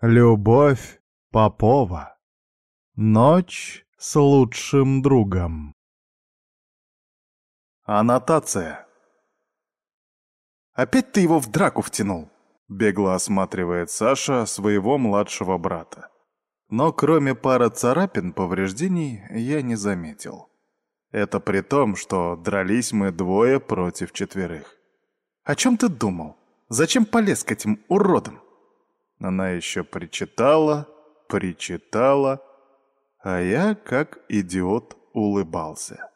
Любовь Попова. Ночь с лучшим другом. Аннотация. Опять ты его в драку втянул, бегло осматривает Саша своего младшего брата. Но кроме пары царапин повреждений я не заметил. Это при том, что дрались мы двое против четверых. О чем ты думал? Зачем полез к этим уродам? Она еще причитала, причитала, а я, как идиот, улыбался.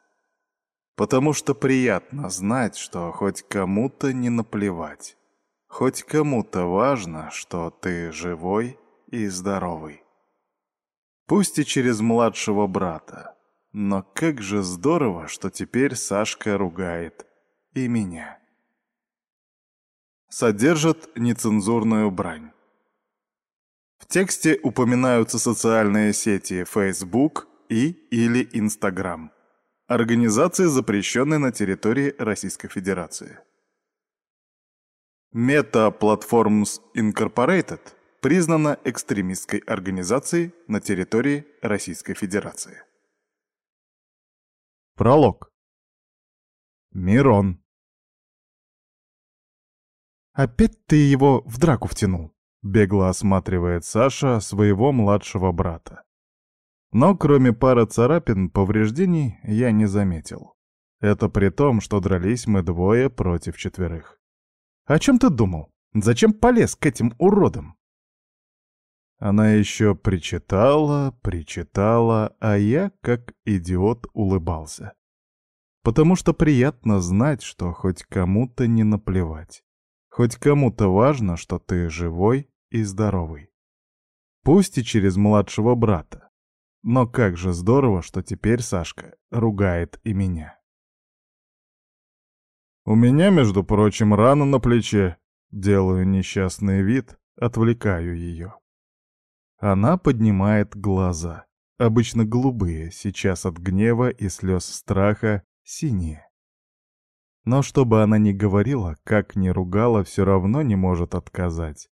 Потому что приятно знать, что хоть кому-то не наплевать. Хоть кому-то важно, что ты живой и здоровый. Пусть и через младшего брата. Но как же здорово, что теперь Сашка ругает и меня. Содержит нецензурную брань. В тексте упоминаются социальные сети Facebook и или Instagram. Организации, запрещенные на территории Российской Федерации. Meta Platforms Incorporated признана экстремистской организацией на территории Российской Федерации. Пролог. Мирон. Опять ты его в драку втянул. Бегло осматривает Саша своего младшего брата. Но кроме пары царапин, повреждений я не заметил. Это при том, что дрались мы двое против четверых. «О чем ты думал? Зачем полез к этим уродам?» Она еще причитала, причитала, а я, как идиот, улыбался. Потому что приятно знать, что хоть кому-то не наплевать. Хоть кому-то важно, что ты живой и здоровый. Пусть и через младшего брата. Но как же здорово, что теперь Сашка ругает и меня. У меня, между прочим, рана на плече. Делаю несчастный вид, отвлекаю ее. Она поднимает глаза, обычно голубые, сейчас от гнева и слез страха синие. Но что бы она ни говорила, как ни ругала, все равно не может отказать.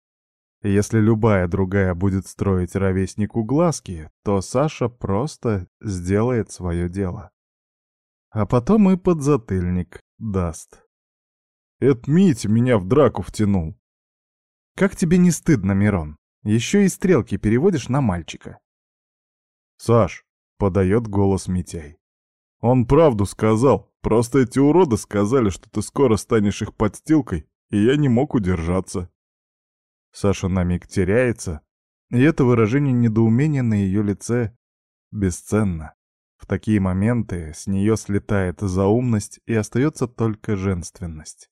Если любая другая будет строить ровеснику глазки, то Саша просто сделает свое дело. А потом и подзатыльник даст. «Это Митя меня в драку втянул!» «Как тебе не стыдно, Мирон? Еще и стрелки переводишь на мальчика». «Саш!» — подает голос Митяй. «Он правду сказал, просто эти уроды сказали, что ты скоро станешь их подстилкой, и я не мог удержаться». Саша на миг теряется, и это выражение недоумения на ее лице бесценно. В такие моменты с нее слетает заумность и остается только женственность.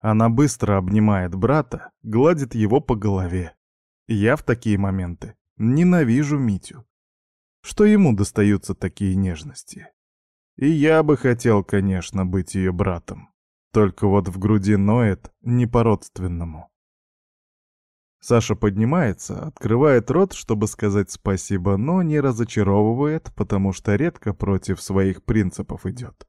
Она быстро обнимает брата, гладит его по голове. Я в такие моменты ненавижу Митю. Что ему достаются такие нежности? И я бы хотел, конечно, быть ее братом. Только вот в груди ноет не по-родственному. Саша поднимается, открывает рот, чтобы сказать спасибо, но не разочаровывает, потому что редко против своих принципов идет.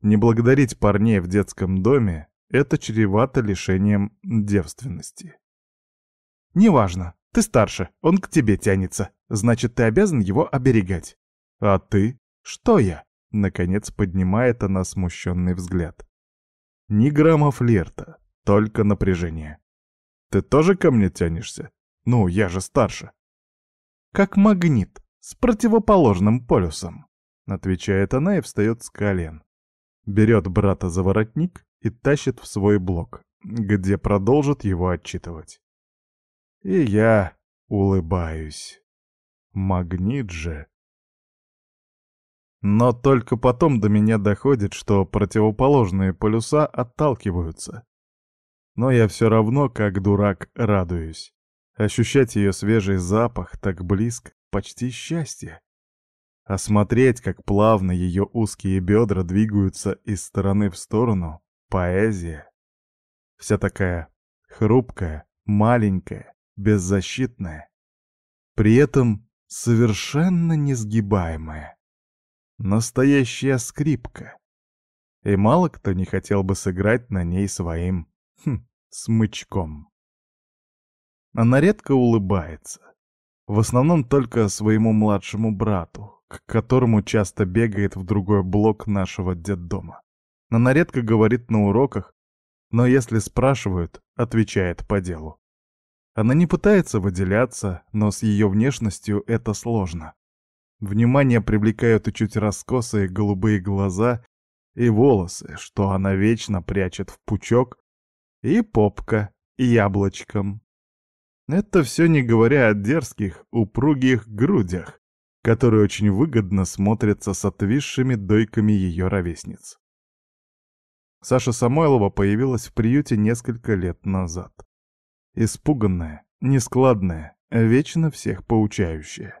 Не благодарить парней в детском доме — это чревато лишением девственности. «Неважно, ты старше, он к тебе тянется, значит, ты обязан его оберегать». «А ты? Что я?» — наконец поднимает она смущенный взгляд. Ни грамма флирта, только напряжение. Ты тоже ко мне тянешься? Ну, я же старше. Как магнит, с противоположным полюсом, отвечает она и встает с колен. Берет брата за воротник и тащит в свой блок, где продолжит его отчитывать. И я улыбаюсь. Магнит же. Но только потом до меня доходит, что противоположные полюса отталкиваются но я все равно, как дурак, радуюсь. Ощущать ее свежий запах так близко, почти счастье. осмотреть, как плавно ее узкие бедра двигаются из стороны в сторону — поэзия. Вся такая хрупкая, маленькая, беззащитная. При этом совершенно несгибаемая. Настоящая скрипка. И мало кто не хотел бы сыграть на ней своим Хм, смычком. Она редко улыбается. В основном только своему младшему брату, к которому часто бегает в другой блок нашего детдома. Она редко говорит на уроках, но если спрашивают, отвечает по делу. Она не пытается выделяться, но с ее внешностью это сложно. Внимание привлекают и чуть раскосые голубые глаза, и волосы, что она вечно прячет в пучок, и попка яблочком. Это все не говоря о дерзких, упругих грудях, которые очень выгодно смотрятся с отвисшими дойками ее ровесниц. Саша Самойлова появилась в приюте несколько лет назад. Испуганная, нескладная, вечно всех поучающая.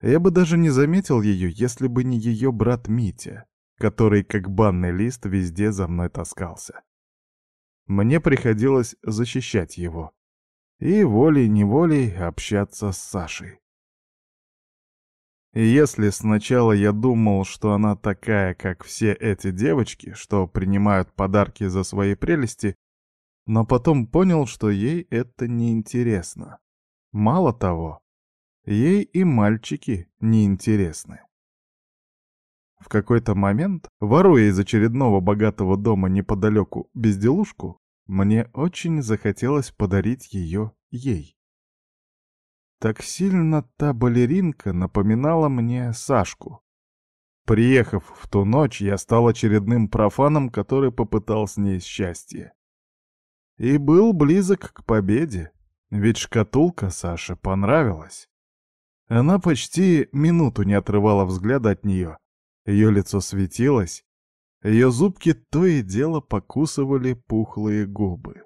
Я бы даже не заметил ее, если бы не ее брат Митя, который как банный лист везде за мной таскался. Мне приходилось защищать его. И волей-неволей общаться с Сашей. И если сначала я думал, что она такая, как все эти девочки, что принимают подарки за свои прелести, но потом понял, что ей это не интересно. Мало того, ей и мальчики неинтересны. В какой-то момент, воруя из очередного богатого дома неподалеку безделушку, мне очень захотелось подарить ее ей. Так сильно та балеринка напоминала мне Сашку. Приехав в ту ночь, я стал очередным профаном, который попытал с ней счастье. И был близок к победе, ведь шкатулка Саше понравилась. Она почти минуту не отрывала взгляда от нее. Ее лицо светилось, ее зубки то и дело покусывали пухлые губы.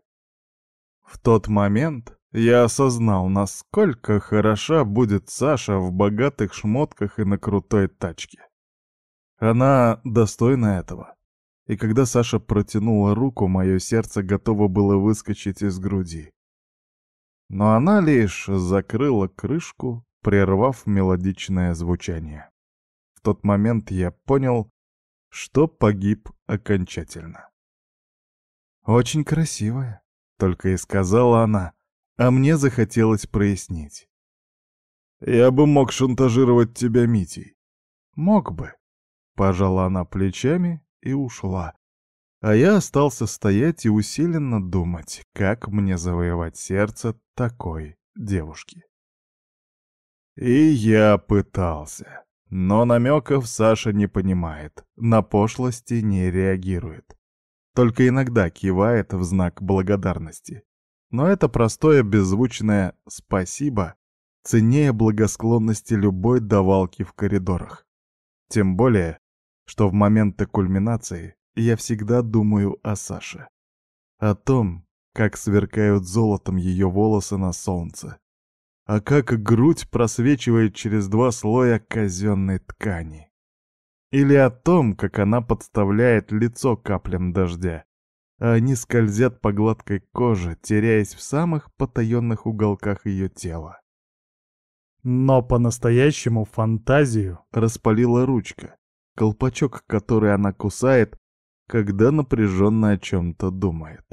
В тот момент я осознал, насколько хороша будет Саша в богатых шмотках и на крутой тачке. Она достойна этого. И когда Саша протянула руку, мое сердце готово было выскочить из груди. Но она лишь закрыла крышку, прервав мелодичное звучание. В тот момент я понял, что погиб окончательно. «Очень красивая», — только и сказала она, а мне захотелось прояснить. «Я бы мог шантажировать тебя, Митей». «Мог бы», — пожала она плечами и ушла. А я остался стоять и усиленно думать, как мне завоевать сердце такой девушки. И я пытался. Но намеков Саша не понимает, на пошлости не реагирует. Только иногда кивает в знак благодарности. Но это простое беззвучное «спасибо» ценнее благосклонности любой давалки в коридорах. Тем более, что в моменты кульминации я всегда думаю о Саше. О том, как сверкают золотом ее волосы на солнце, а как грудь просвечивает через два слоя казенной ткани. Или о том, как она подставляет лицо каплям дождя, а они скользят по гладкой коже, теряясь в самых потаенных уголках ее тела. Но по-настоящему фантазию распалила ручка, колпачок, который она кусает, когда напряженно о чем-то думает.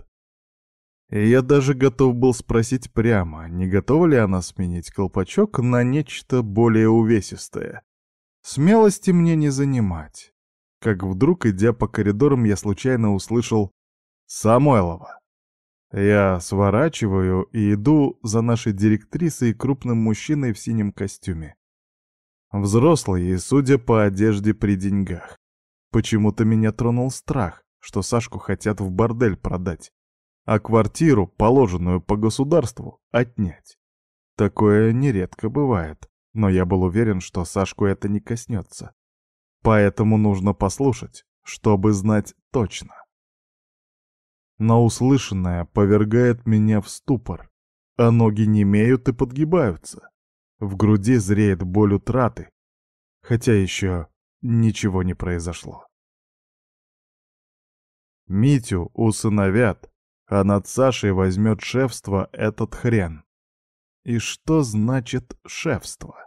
Я даже готов был спросить прямо, не готова ли она сменить колпачок на нечто более увесистое. Смелости мне не занимать. Как вдруг, идя по коридорам, я случайно услышал «Самойлова». Я сворачиваю и иду за нашей директрисой и крупным мужчиной в синем костюме. Взрослый и, судя по одежде, при деньгах. Почему-то меня тронул страх, что Сашку хотят в бордель продать а квартиру, положенную по государству, отнять. Такое нередко бывает, но я был уверен, что Сашку это не коснется. Поэтому нужно послушать, чтобы знать точно. Но услышанное повергает меня в ступор, а ноги немеют и подгибаются. В груди зреет боль утраты, хотя еще ничего не произошло. Митю усыновят, а над Сашей возьмет шефство этот хрен. И что значит шефство?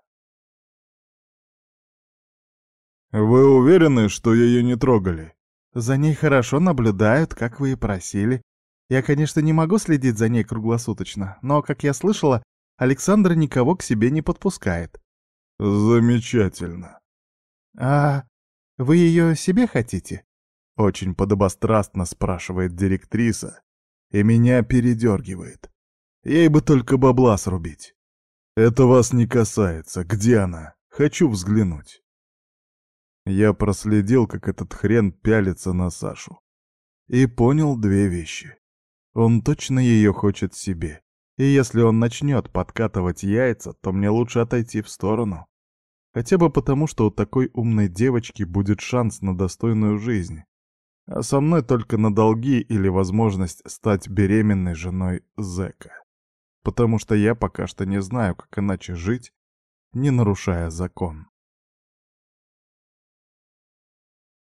«Вы уверены, что ее не трогали?» «За ней хорошо наблюдают, как вы и просили. Я, конечно, не могу следить за ней круглосуточно, но, как я слышала, Александр никого к себе не подпускает». «Замечательно». «А вы ее себе хотите?» — очень подобострастно спрашивает директриса, и меня передергивает. Ей бы только бабла срубить. Это вас не касается. Где она? Хочу взглянуть. Я проследил, как этот хрен пялится на Сашу. И понял две вещи. Он точно ее хочет себе. И если он начнет подкатывать яйца, то мне лучше отойти в сторону. Хотя бы потому, что у такой умной девочки будет шанс на достойную жизнь а со мной только на долги или возможность стать беременной женой зэка. Потому что я пока что не знаю, как иначе жить, не нарушая закон.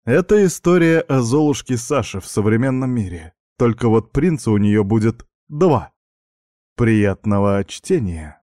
Это история о Золушке Саше в современном мире. Только вот принца у нее будет два. Приятного чтения!